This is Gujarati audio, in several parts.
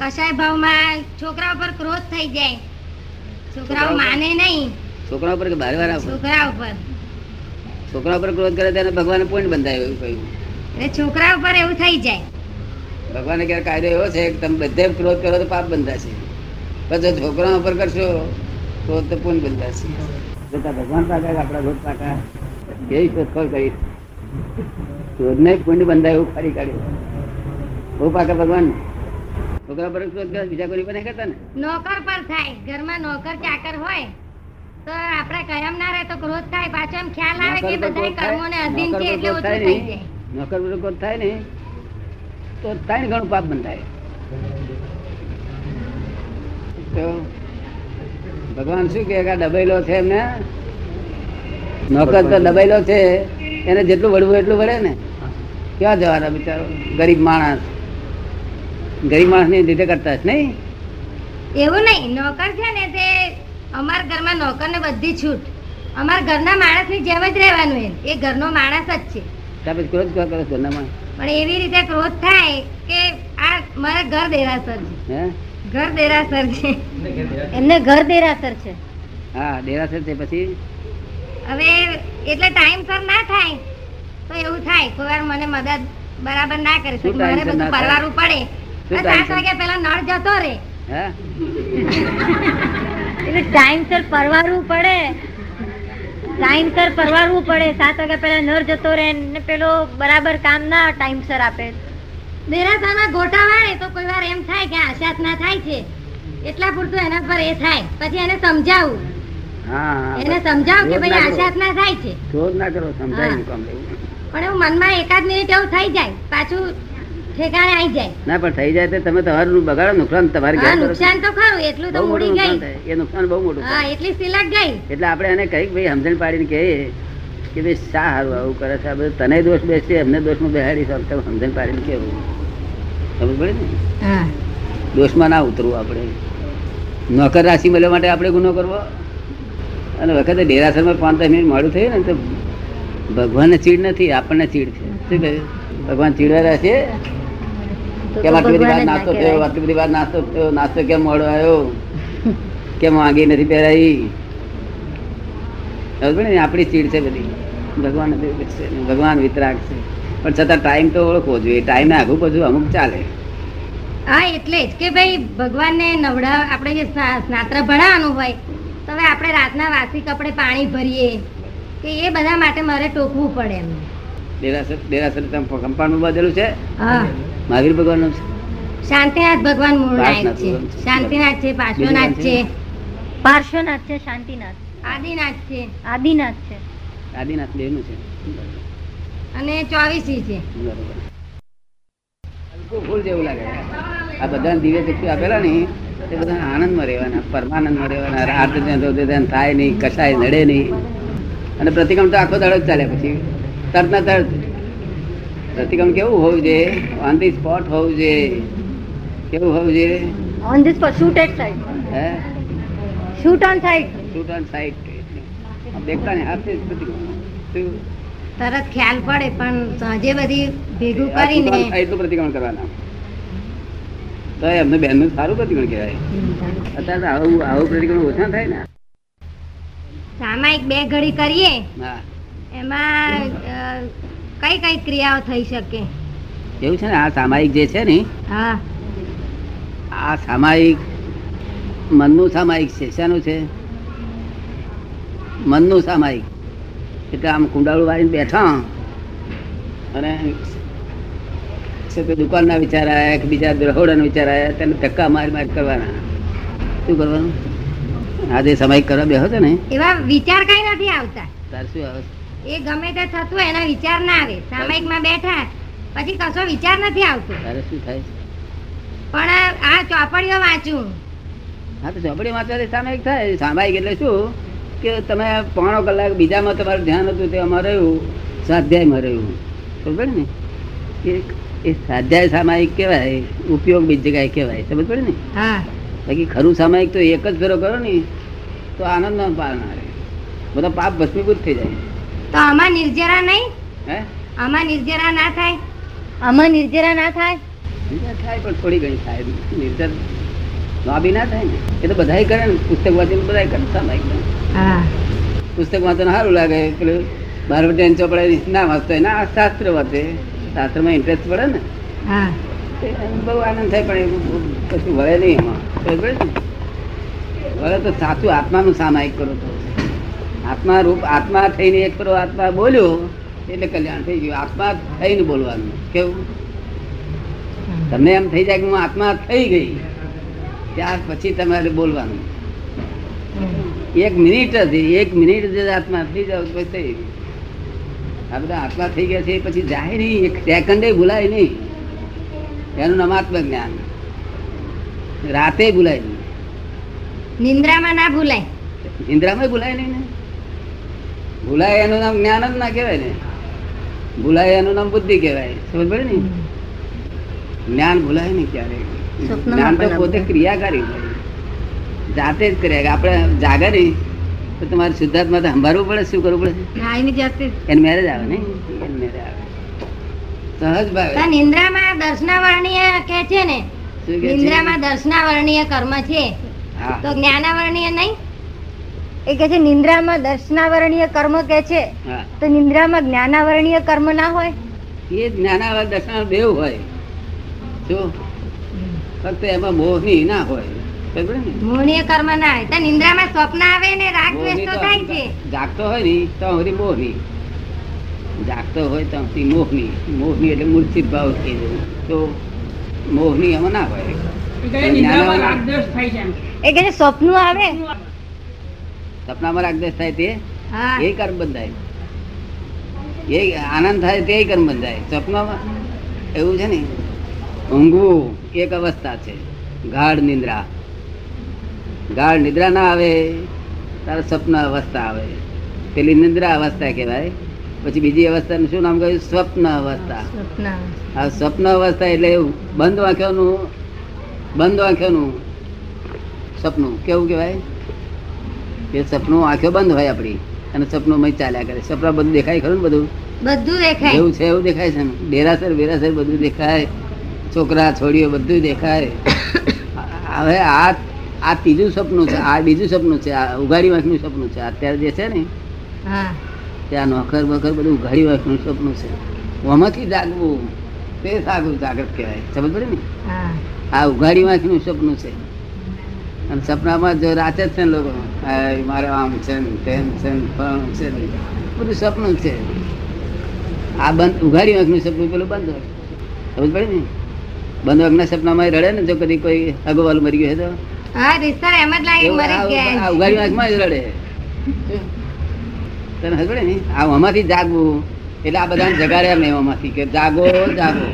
કશાય ભાવમાં છોકરા ઉપર ક્રોધ થઈ જાય. છોકરાઓ માને નહીં. છોકરા ઉપર કે બાર વાર છોકરા ઉપર છોકરા ઉપર ક્રોધ કરે ત્યારે ભગવાન પોઈન્ટ બંધાય એવું કહ્યું. એટલે છોકરા ઉપર એવું થઈ જાય. ભગવાને ક્યારે કાયદો એવો છે કે તમે બધે ક્રોધ કરો તો પાપ બંધાશે. પછી છોકરા ઉપર કરશો તો તો પૂર્ણ બંધાશે. જોતા ભગવાન પાકા આપણા રોજ પાકા કેવી શોધખોળ કરી. ક્રોધને પૂર્ણ બંધાય એવું ફરી કાઢ્યું. હું પાકા ભગવાન. છોકરા પર બીજા કોઈ પર કરતા ને? નોકર પર થાય. ઘરમાં નોકર ચાકર હોય તો આપણે કાયમ ના રહે તો ક્રોધ થાય. પાછો એમ ખ્યાલ આવે કે બધા કર્મોને અધીન છે એટલે ઓછું થઈ જાય. નોકર પર ક્રોધ થાય ને તો ત્રણ ગણું પાપ બંધાય. તો ભગવાન શું કે દબાયેલો છે એમને? નોકર તો દબાયેલો છે એને જેટલું વળવું એટલું વળે ને. ક્યાં જવાના બિચારો? ગરીબ માણસ. ગરીબ માણસની લીધે કરતા હશે નહીં? એવું નહીં નોકર છે ને તે અમારા ઘરમાં નોકર ને બધી છૂટ. અમારા ઘરના માણસની જેમ જ રહેવાનું એ ઘરનો માણસ જ છે. ક્રોધ ક્યાં કરો માણસ? પણ એવી રીતે ક્રોધ થાય કે આ મારા ઘર દેરાસર છે. ઘર દેરાસર છે. એમને ઘર દેરાસર છે. હા દેરાસર છે પછી? હવે એટલે ટાઈમ સર ના થાય તો એવું થાય. કોઈ વાર મને મદદ બરાબર ના કરે. તો શું મારે બધું ના પડે. સાત પહેલા નળ જતો રે. હે? એટલે ટાઈમસર પરવારવું પડે. ટાઈમસર પરવારવું પડે. સાત વાગ્યા પહેલા નર જતો રહે ને પેલો બરાબર કામ ના ટાઈમસર આપે. દેરાસરમાં ગોટા વાળે તો કોઈ વાર એમ થાય કે આશાત ના થાય છે. એટલા પૂરતું એના પર એ થાય. પછી એને સમજાવું. એને. સમજાવું કે ભાઈ ના આશાત ના થાય છે. ક્રોધ ના કરો સમજાય હા. નહીં કામ લેવું પણ એવું મનમાં એકાદ મિનિટ એવું થઈ જાય. પાછું ઠેકાણે આવી જાય. ના પણ થઈ જાય તો તમે તમારું બગાડો નુકસાન તમારે ગયા નુકસાન તો ખરું એટલું તો મૂડી ગઈ. એ નુકસાન બહુ મોટું હા એટલી સિલક ગઈ. એટલે આપણે એને કંઈક ભાઈ સમજણ પાડીને કહીએ કે ભાઈ શા સારું આવું કરે છે. આ બધું તને દોષ બેસશે એમને દોષમાં બેહાડી છે. તો સમજણ પાડીને કેવું સમજ પડે ને? દોષમાં ના ઉતરવું આપણે. નોકર રાશિ મળવા માટે આપણે ગુનો કરવો. અને વખતે ડેરાસરમાં પાંચ દસ મિનિટ મોડું થયું ને તો ભગવાનને ચીડ નથી આપણને ચીડ છે. શું કહ્યું? ભગવાન ચીડવા તો કેમ આટલી બધી વાર નાસ્તો થયો આટલી બધી વાર નાસ્તો થયો નાસ્તો કેમ મોડો આવ્યો? કેમ વાંગી નથી પહેરાઈ? ને? આપણી ચીડ છે બધી. ભગવાન. ભગવાન વિતરાગ છે. પણ છતાં ટાઈમ તો ઓળખવો જોઈએ. ટાઈમ આગું બધું અમુક ચાલે. હા એટલે જ કે ભાઈ ભગવાનને નવડા આપણે જે સ્નાત્ર ભણાવવાનું હોય તો હવે આપણે રાતના વાસી કપડે પાણી ભરીએ. કે એ બધા માટે મારે ટોકવું પડે એમ દેરાસર દેરાસર કંપાઉન્ડ બાંધેલું છે. હા. મહાવીર ભગવાનનું છે. શાંતિનાથ ભગવાન મૂળ નાયક છે. શાંતિનાથ છે પાર્શ્વનાથ છે. પાર્શ્વનાથ છે શાંતિનાથ. આદિનાથ છે. આદિનાથ છે. આદિનાથ દેવનું છે. અને ચોવીસી છે. બરોબર. ફૂલ જેવું લાગે. આ બધા દિવ્ય ચક્ષુ આપેલા ને એ બધા આનંદમાં રહેવાના પરમાનંદમાં રહેવાના રાત ધ્યાન ધ્યાન થાય નહીં કશાય નડે નહીં. અને પ્રતિક્રમ તો આખો દાડો જ ચાલે પછી. તરત તરત. પ્રતિક્રમ કેવું હોવું જોઈએ ઓન ધી સ્પોટ હોવું જોઈએ કેવું હોવું જોઈએ on the spot shoot at side હે? Shoot on side shoot on site દેખતા ને હાથે તરત ખ્યાલ પડે પણ સાંજે બધી ભેગું કરીને નું પ્રતિક્રમણ કરવાના. તો એમને બેનનું સારું પ્રતિક્રમણ કહેવાય. અત્યારે આવું આવું પ્રતિક્રમણ ઓછા થાય ને. સામાયિક બે ઘડી કરીએ. હા. એમાં કઈ કઈ ક્રિયાઓ થઈ શકે? એવું છે ને આ સામાયિક જે છે ને હા. આ સામાયિક મનનું સામાયિક છે. શાનું છે? મનનું સામાયિક. એટલે આમ કુંડાળું વાળીને બેઠા. અને દુકાનના વિચાર આવ્યા કે બીજા દ્રહોડાના વિચાર આવ્યા તેને ધક્કા મારી મારી કરવાના. શું કરવાનું? આ જે સામાયિક કરવા બેહો છો ને? એવા વિચાર કઈ નથી આવતા. તાર શું આવે? એ ગમે તે થતું હોય એના વિચાર ના આવે. સામાયિકમાં બેઠા પછી કશો વિચાર નથી આવતો. તારે શું થાય? પણ આ ચોપડીઓ વાંચું. હા તો ચોપડી વાંચવાથી સામાયિક થાય. સામાયિક એટલે શું? કે તમે પોણો કલાક બીજામાં તમારું ધ્યાન હતું તે અમારે રહ્યું સ્વાધ્યાયમાં રહ્યું. ખબર ને? કે એ સ્વાધ્યાય સામાયિક કહેવાય ઉપયોગ બીજી જગ્યાએ કહેવાય. સમજ પડે ને? હા. બાકી ખરું સામાયિક તો એક જ ફેરો કરો ને તો આનંદ ન પારનાર બધા પાપ ભસ્મીભૂત થઈ જાય. તો આમાં નિર્જરા નહીં? હે? આમાં નિર્જરા ના થાય? આમાં નિર્જરા ના થાય? નિર્જર થાય પણ થોડી ઘણી થાય. નિર્જર લાંબી ના થાય ને? એ તો બધાય કરે ને. પુસ્તક વાંચીને બધાય કરે ને. હા. પુસ્તક વાંચવાનું સારું લાગે. પેલું બાર બેન ચોપડે ના વાંચતો હોય. ના શાસ્ત્ર વાંચે. શાસ્ત્રમાં ઇન્ટરેસ્ટ પડે ને. હા. બહુ આનંદ થાય પણ એવું કશું વળે નહીં એમાં? વળે તો સાચું આત્માનું સામાયિક કરો તો. આત્મા રૂપ આત્મા થઈને એક કરો આત્મા બોલ્યો એટલે કલ્યાણ થઈ ગયું. આત્મા થઈને બોલવાનું. કેવું? તમને એમ થઈ જાય કે હું આત્મા થઈ ગઈ ત્યાર પછી તમારે બોલવાનું. એક મિનિટ જ એક મિનિટ જ આત્મા થઈ જાવ તો થઈ ગયું. આ બધા આત્મા થઈ ગયા છે પછી જાય નહીં એક સેકન્ડે ભૂલાય નહીં. એનું નામ જ્ઞાન રાતે ભૂલાય નહીં. નિંદ્રામાં ના ભૂલાય. નિંદ્રામાં ભૂલાય નહીં ને? ભૂલાય એનું નામ જ્ઞાન જ ના કહેવાય ને. ભૂલાય એનું નામ બુદ્ધિ કહેવાય. સમજ પડે ને જ્ઞાન ભૂલાય ને ક્યારે. જ્ઞાન તો પોતે. ક્રિયાકારી જાતે જ કર્યા. આપણે જાગે નહીં તો તમારે શુદ્ધાત્મા તો સંભાળવું પડે શું કરવું પડે? એની જાતે એને મેરેજ આવે ને એને મેરેજ આવે. સહજ ભાવે. તો નિંદ્રામાં દર્શનાવર્ણીય કે છે ને? ઇન્દ્રામાં નિંદ્રામાં દર્શનાવર્ણીય કર્મ છે. તો જ્ઞાનાવર્ણીય નહીં? એ કે છે નિંદ્રામાં દર્શનાવરણીય કર્મ કે છે. તો નિંદ્રામાં જ્ઞાનાવરણીય કર્મ ના હોય? એ જ્ઞાનાવર દર્શન દેવ હોય. જો ફક્ત એમાં મોહની ના હોય. મોહનીય કર્મ ના હોય. તો નિંદ્રામાં સ્વપ્ન આવે ને રાગ દ્વેષ તો થાય છે. જાગતો હોય ને તો હરી મોહની. જાગતો હોય તો મોહની. મોહની એટલે મૂર્છિત ભાવ થઈ તો મોહની એમાં ના હોય. એ કે છે સ્વપ્નું આવે. સપનામાં રાગદેશ થાય તે? એ કર્મ બંધાય. એ આનંદ થાય તે કર્મ બંધાય. સપનામાં? એવું છે ને? ઊંઘવું એક અવસ્થા છે. ગાઢ નિંદ્રા. ગાઢ નિદ્રા ના આવે તારે સ્વપ્ન અવસ્થા આવે. પેલી નિંદ્રા અવસ્થા કહેવાય. પછી બીજી અવસ્થાનું શું નામ કહ્યું? સ્વપ્ન અવસ્થા. આ સ્વપ્ન અવસ્થા એટલે બંધ વાંખ્યાનું બંધ વાંખ્યાનું સપનું કેવું કહેવાય? એ સપનું આંખો બંધ હોય આપણી. અને સપનું મય ચાલ્યા કરે. સપના બધું દેખાય ખરું ને બધું? બધું દેખાય. એવું છે એવું દેખાય છે ને? ડેરાસર બેરાસર બધું દેખાય. છોકરા છોડીઓ બધું દેખાય. હવે આ આ ત્રીજું સપનું છે આ બીજું સપનું છે આ ઉઘાડી વાંખનું સપનું છે. અત્યારે જે છે ને ત્યાં નોકર વખર બધું ઉઘાડી વાંખનું સપનું છે. આમાંથી જાગવું તે સાગું જાગૃત કહેવાય. સમજ પડે ને? આ ઉઘાડી વાંખનું સપનું છે. અને સપનામાં જો રાતે જ છે ને લોકો. મારે આમ છે ને તેમ છે ને ફલાણું છે ને બધું. સપનું છે. આ બંધ ઉઘાડી વાંખનું સપનું પેલું બંધ. સમજ પડે ને? બંધ વાંખના સપનામાં રડે ને જો કદી કોઈ અગવાલ મરી ગયો તો? ઉઘાડી વાંખમાં જ રડે. તને પડે ને? આ આમાંથી જાગવું. એટલે આ બધાને જગાડ્યા મેં આમાંથી કે જાગો જાગો.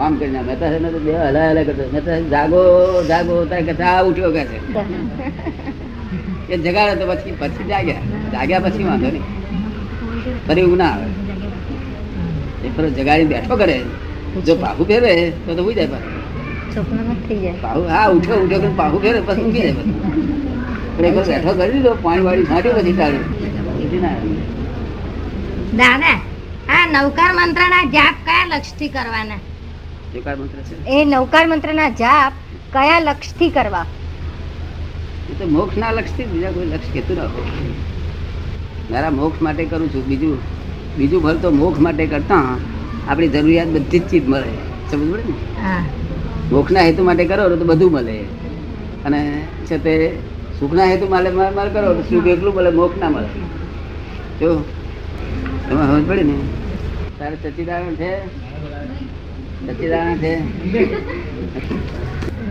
આમ કરીને મહેતા સાહેબને તો બે હલા હલા કરતો. મહેતા જાગો જાગો તારે આ ઉઠ્યો કે છે. એ જગાડે તો પછી પછી જાગ્યા. જાગ્યા પછી વાંધો નહીં. ફરી ઊંઘ ના આવે. એ પર જગાડી બેઠો કરે. જો પાહુ ફેરે તો તો ઉઈ જાય પાછું પાહુ હા ઉઠ્યો ઉઠ્યો કે પાહુ ફેરે પછી ઊંઘી જાય પછી. એક બેઠો કરી દીધો પાણી વાળી છાંટ્યું પછી ચાલ્યું ના. દાદા આ નવકાર મંત્રના જાપ કયા લક્ષથી કરવાના? જોકાર મંત્ર છે? એ નવકાર મંત્રના જાપ કયા લક્ષથી કરવા? એ તો મોક્ષ ના લક્ષથી બીજા કોઈ લક્ષ કેતું રાખો મારા મોક્ષ માટે કરું છું બીજું બીજું ફળ તો મોક્ષ માટે કરતા આપણી જરૂરિયાત બધી જ ચીજ મળે. સમજ પડે ને? મોક્ષના હેતુ માટે કરો તો બધું મળે. અને છે તે સુખના હેતુ માટે મારે કરો તો સુખ એટલું મળે મોક્ષ ના મળે. જો તમે સમજ પડે ને? તારે સચ્ચિદાનંદ છે?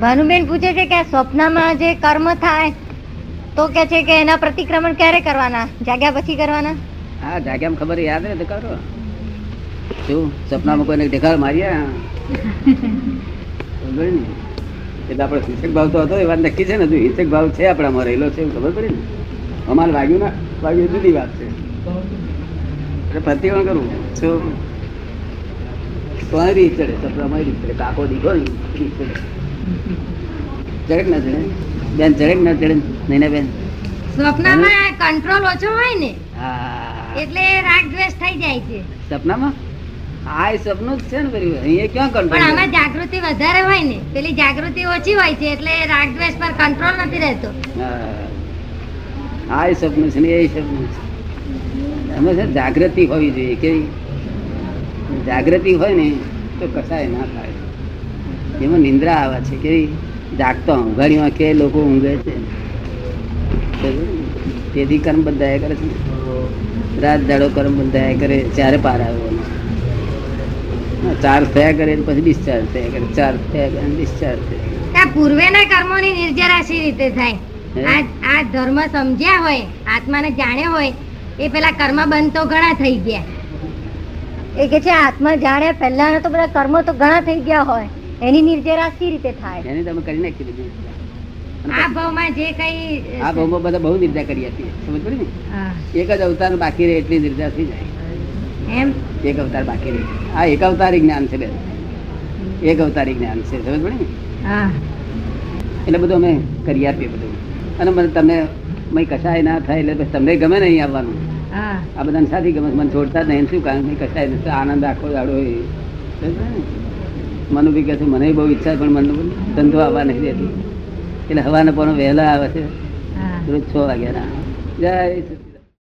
ભાનુબેન પૂછે છે કે આ સ્વપ્નમાં જે કર્મ થાય તો કે છે કે એના પ્રતિક્રમણ ક્યારે કરવાના? જાગ્યા પછી કરવાના? હા જાગ્યામાં ખબર યાદ રહે તો કરો. શું સપનામાં કોઈને ઢેકાળ માર્યા? ને એટલે આપણો હિંસક ભાવ તો હતો એ વાત નક્કી છે ને તું હિંસક ભાવ છે આપણામાં રહેલો છે ખબર પડી ને? અમારે વાગ્યું ના વાગ્યું જુદી વાત છે. એટલે પ્રતિક્રમણ કરવું. શું? કોઈ રીત ચડે સપનામાં રીત ચડે કાકો દીકો રીત ચડે. ચડક ના ચડે. બેન ચડક ના ચડે નહીં ને બેન. સ્વપ્નમાં કંટ્રોલ ઓછો હોય ને એટલે રાગ દ્વેષ થઈ જાય છે. સપનામાં હા એ સપનું જ છે ને બધું. અહીંયા ક્યાં પણ આમાં જાગૃતિ વધારે હોય ને પેલી જાગૃતિ ઓછી હોય છે એટલે રાગ દ્વેષ પર કંટ્રોલ નથી રહેતો. હા. એ સપનું છે ને એ સપનું છે. અમે છે જાગૃતિ હોવી જોઈએ. કે જાગૃતિ હોય ને તો કસાય ના થાય. એમાં નિંદ્રા આવે છે કે જાગતો ઊંઘાડીમાં કે લોકો ઊંઘે છે. તેથી કર્મ બંધાયા કરે છે. રાત દાડો કર્મ બંધાયા કરે ચારે પાર આવ્યો ચાર થયા કરે પછી ડિસ્ચાર્જ થયા કરે. ચાર થયા કરે ડિસ્ચાર્જ થયા આ પૂર્વેના કર્મોની નિર્જરા શી રીતે થાય? આ ધર્મ સમજ્યા હોય આત્માને જાણ્યો હોય એ પેલા કર્મ બંધ તો ઘણા થઈ ગયા. એ કે છે આત્મા જાણે પહેલા તો બધા કર્મો તો ઘણા થઈ ગયા હોય. એની નિર્જરા સી રીતે થાય? એની તમે કરી નાખી દીધી. આ ભાવમાં જે કઈ આ ભાવમાં બધા બહુ નિર્જા કરી આપી સમજ પડી ને? એક જ અવતાર બાકી રહે એટલી નિર્જા થઈ જાય. એમ? એક અવતાર બાકી રહે. આ એક અવતારી જ્ઞાન છે બેન એક અવતારી જ્ઞાન છે. સમજ પડી ને? હા. એટલે બધું અમે કરી આપીએ બધું. અને મને તમને મય કશાય ના થાય એટલે તમને ગમે નહીં આવવાનું. આ બધાને સાથી ગમે મને છોડતા જ નહીં. શું કારણ? કે કશાય નથી આનંદ આખો દાડો? મનુ બી કહે છે મને બહુ ઈચ્છા પણ મને ધંધો આવવા નહીં દેતી. એટલે હવાના પણ વહેલા આવે છે. રોજ છ વાગ્યાના. જય.